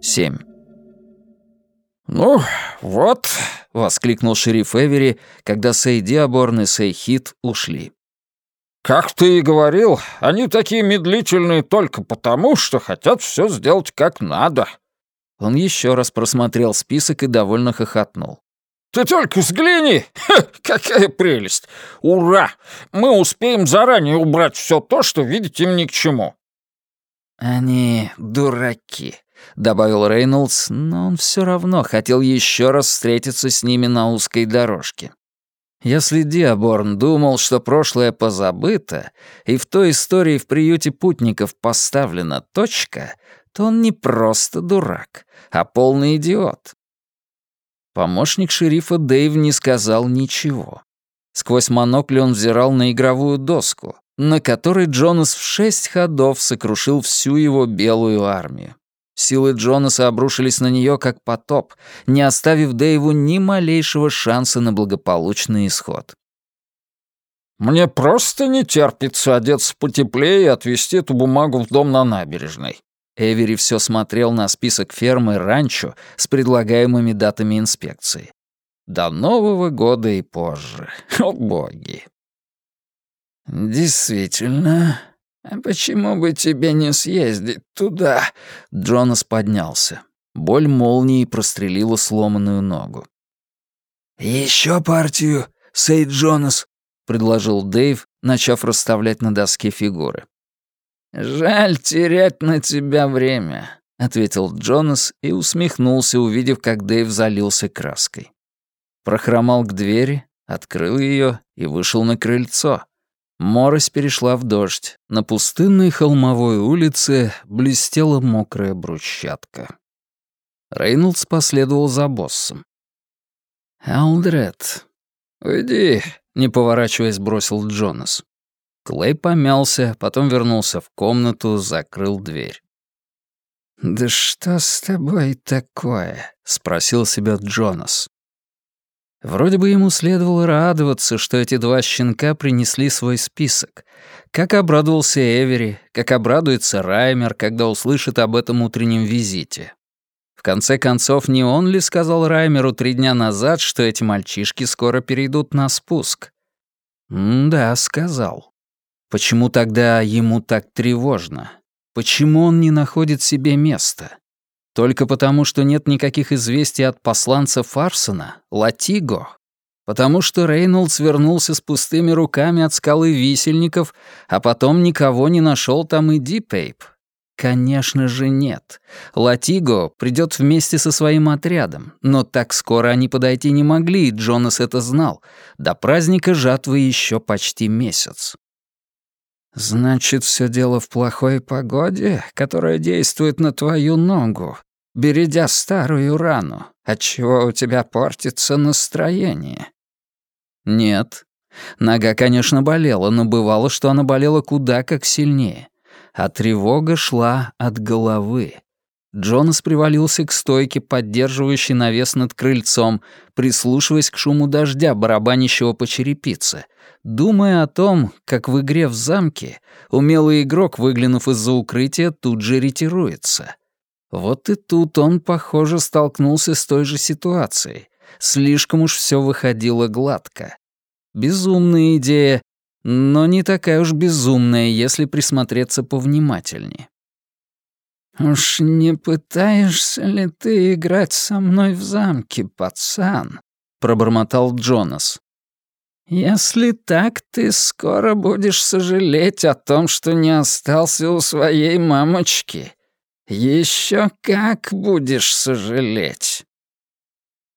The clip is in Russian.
7. «Ну, вот», — воскликнул шериф Эвери, когда Сей Диаборн и Сей Хит ушли. «Как ты и говорил, они такие медлительные только потому, что хотят все сделать как надо». Он еще раз просмотрел список и довольно хохотнул. «Ты только взгляни! Ха, какая прелесть! Ура! Мы успеем заранее убрать все то, что видеть им ни к чему». «Они дураки», — добавил Рейнольдс, но он все равно хотел еще раз встретиться с ними на узкой дорожке. Если Диаборн думал, что прошлое позабыто, и в той истории в приюте путников поставлена точка, то он не просто дурак, а полный идиот. Помощник шерифа Дэйв не сказал ничего. Сквозь монокль он взирал на игровую доску, на которой Джонас в шесть ходов сокрушил всю его белую армию. Силы Джонаса обрушились на нее как потоп, не оставив Дэйву ни малейшего шанса на благополучный исход. «Мне просто не терпится одеться потеплее и отвезти эту бумагу в дом на набережной». Эвери все смотрел на список фермы ранчо с предлагаемыми датами инспекции. До Нового года и позже. О боги. «Действительно, а почему бы тебе не съездить туда?» Джонас поднялся. Боль молнии прострелила сломанную ногу. «Еще партию, Сейд Джонас», — предложил Дэйв, начав расставлять на доске фигуры. «Жаль терять на тебя время», — ответил Джонас и усмехнулся, увидев, как Дэйв залился краской. Прохромал к двери, открыл ее и вышел на крыльцо. Морось перешла в дождь. На пустынной холмовой улице блестела мокрая брусчатка. Рейнольдс последовал за боссом. «Алдред, уйди», — не поворачиваясь, бросил Джонас. Клей помялся, потом вернулся в комнату, закрыл дверь. «Да что с тобой такое?» — спросил себя Джонас. Вроде бы ему следовало радоваться, что эти два щенка принесли свой список. Как обрадовался Эвери, как обрадуется Раймер, когда услышит об этом утреннем визите. В конце концов, не он ли сказал Раймеру три дня назад, что эти мальчишки скоро перейдут на спуск? М да, сказал. Почему тогда ему так тревожно? Почему он не находит себе места? Только потому, что нет никаких известий от посланца Фарсона, Латиго. Потому что Рейнольдс вернулся с пустыми руками от скалы висельников, а потом никого не нашел там и Дипейп. Конечно же нет. Латиго придет вместе со своим отрядом, но так скоро они подойти не могли, и Джонас это знал. До праздника жатвы еще почти месяц. «Значит, все дело в плохой погоде, которая действует на твою ногу, бередя старую рану, отчего у тебя портится настроение». «Нет. Нога, конечно, болела, но бывало, что она болела куда как сильнее. А тревога шла от головы. Джонас привалился к стойке, поддерживающей навес над крыльцом, прислушиваясь к шуму дождя, барабанящего по черепице, думая о том, как в игре в замке умелый игрок, выглянув из-за укрытия, тут же ретируется. Вот и тут он, похоже, столкнулся с той же ситуацией. Слишком уж все выходило гладко. Безумная идея, но не такая уж безумная, если присмотреться повнимательнее. «Уж не пытаешься ли ты играть со мной в замке, пацан?» — пробормотал Джонас. «Если так, ты скоро будешь сожалеть о том, что не остался у своей мамочки. Еще как будешь сожалеть!»